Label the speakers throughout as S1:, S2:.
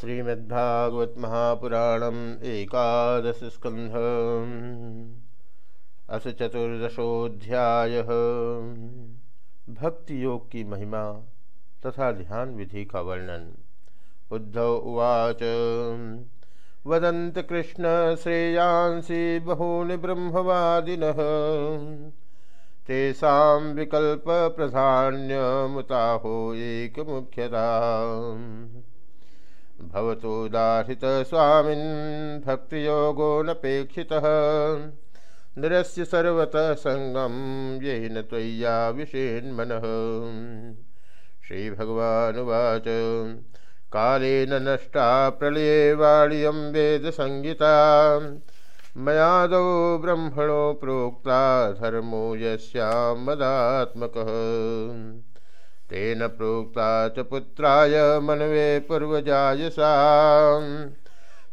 S1: श्रीमद्भागवत महापुराणम एकादश स्कंध अस चतुर्दशोध्याय भक्ति योग की महिमा तथा ध्यान विधि का वर्णन। उद्धव उवाच वदंत कृष्ण श्रेयांसी बहूनि ब्रह्मवादिन, तेषा विकल्प प्राधान्य मुताहो एक मुख्यता। भवतोदाहृत स्वामिन् भक्तियोगो नपेक्षितः। निरस्य सर्वतः सङ्गं येन त्वय्या विषेन्मनः। श्रीभगवानुवाच, कालेन नष्टा प्रलये वाण्यं वेदसंहिता मयादौ ब्रह्मणो प्रोक्ता धर्मो यस्यां मदात्मकः तेन प्रोक्ता च पुत्राय मनवे पूर्वजाय सा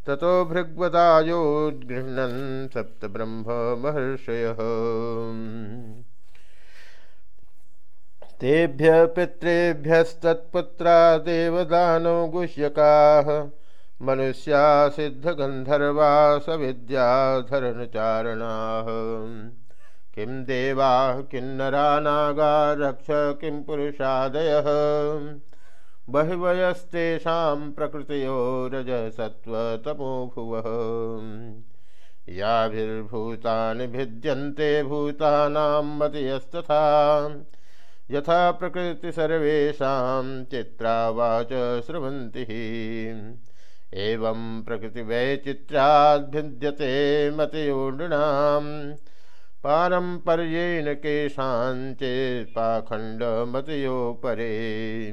S1: ततो भृग्वदायोद्गृह्णन् सप्तब्रह्ममहर्षयः तेभ्य पितृभ्यस्तत्पुत्रा देवदानो गुह्यकाः, मनुष्या सिद्धगन्धर्वा सविद्याधरनुचारणाः किं देवा किन्नरा नागा, रक्ष किं पुरुषादयः? बहिवयस्तेषां प्रकृतयो रजसत्त्वतमो भुवः याभिर्भूतानि भिद्यन्ते भूतानां मतयस्तथा। यथा प्रकृति चित्रावाच स्रवन्ति एवं प्रकृतिवैचित्र्याद्भिद्यते मतयोनृणाम् पारंपर्येण केशांचेत् पाखंडमतयो परे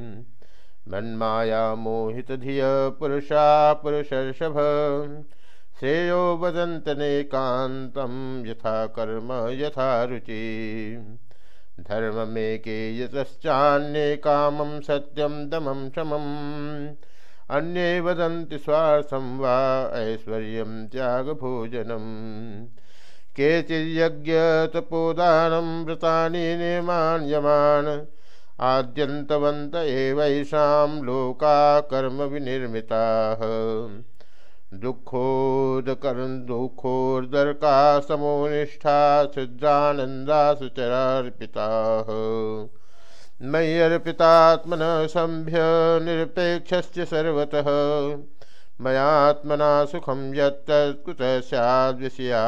S1: मन्माया मोहितधिय पुरुषा पुरुषर्षभ। श्रेयो वदन्तनेकान्तं यथा कर्म यथा रुचि। धर्ममेके यतश्चान्ये कामं सत्यं दमं शमम्। अन्ये वदन्ति स्वार्थं वा ऐश्वर्यं त्यागभोजनम्। केचियज्ञतपोदानं व्रतानि नियमान्यमान् आद्यन्तवन्त एवैषां लोका कर्मविनिर्मिताः दुःखोदकर् दुःखोर्दर्का समोनिष्ठा शुद्रानन्दासु चरार्पिताः मय्यर्पितात्मनः सम्भ्य निरपेक्षस्य सर्वतः। मयात्मना सुखम यत्कुत सैद्विषयात्मनाम्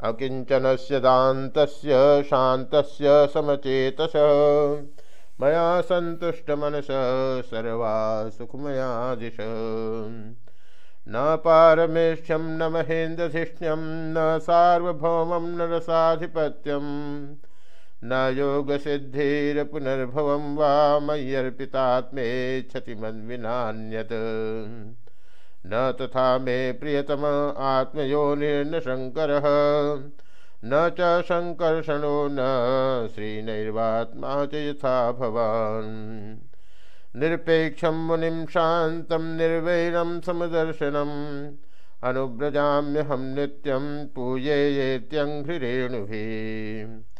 S1: अकिञ्चनस्य दान्तस्य शान्तस्य समचेतस। मया सन्तुष्टमनसः सर्वा सुखमया दिश न पारमेष्ठ्यं न महेन्द्रधिष्ण्यं न सार्वभौमं न रसाधिपत्यम्। न योगसिद्धिरपुनर्भवं वा मय्यर्पितात्मेच्छति मन्विनान्यत्। न तथा मे प्रियतम आत्मयोनिर्न शङ्करः। न च सङ्कर्षणो न श्रीनैर्वात्मा च यथा भवान्। निरपेक्षं मुनिं शान्तं निर्वैरं समदर्शनम्। अनुव्रजाम्यहं नित्यं पूजेयेत्यङ्घ्रिरेणुभिः।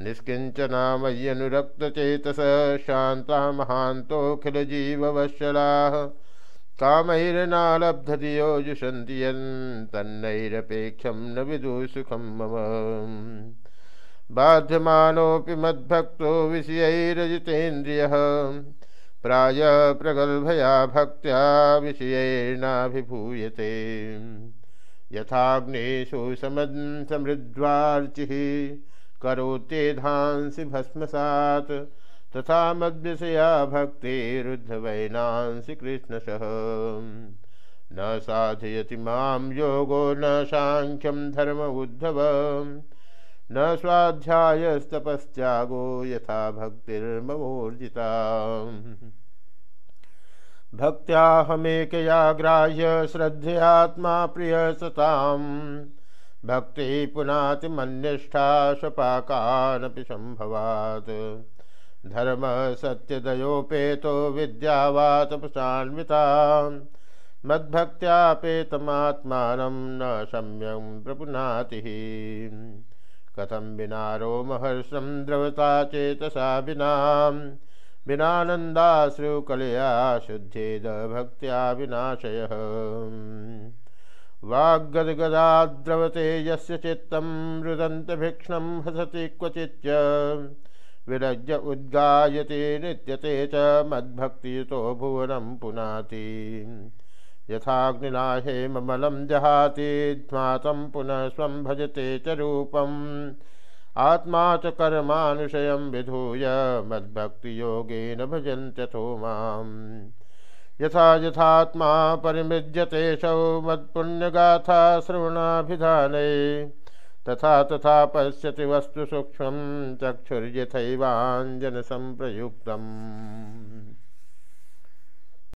S1: निष्किञ्चनामय्यनुरक्तचेतस शान्ता महान्तोऽखिलजीववत्सलाः कामैर्नालब्धधियो जुषन्ति यन्तन्नैरपेक्षं न विदुसुखं मम। बाध्यमानोऽपि मद्भक्तो विषयैरजितेन्द्रियः। प्राय प्रगल्भया भक्त्या विषयैर्नाभिभूयते। यथाग्नेषु समन् समृद्ध्वार्चिः करोत्येधांसि भस्मसात् तथा मद्विषया भक्तिरुद्धवैनांसि कृष्णशः। न साधयति माँ योगो न सांख्यम धर्म उद्धव। न स्वाध्यायस्तपस्त्यागो यथा भक्तिर्ममोर्जिता भक्त्याहमेकया ग्राह्य श्रद्धयात्मा प्रियसताम्। भक्ति पुनातिमन्यष्ठा स्वपाकानपि सम्भवात्। धर्म सत्यदयोपेतो विद्या तपसान्विता मद्भक्त्यापेतमात्मानं न सम्यं प्रपुनातिः। कथं विना रोमहर्षं द्रवता चेतसा विना। विनानन्दाश्रुकलया शुद्धेद भक्त्या विनाशयः। वाग्गद्गदाद्रवते यस्य चित्तं रुदन्तभीक्ष्णं हसति क्वचिच्च। विरज्य उद्गायते नृत्यते च मद्भक्तियुतो भुवनं पुनाति। यथाग्निना हेममलं जहाति ध्मातं पुनः स्वं भजते च रूपम्। आत्मा च कर्मानुशयं विधूय, मद्भक्तियोगेन भजन्त्यथो माम्। यथा यथात्मा परिमृज्यतेषौ मत्पुण्यगाथा श्रवणाभिधाने तथा तथा पश्यति वस्तु सूक्ष्म चक्षुर्यथवांजन संप्रयुक्तम्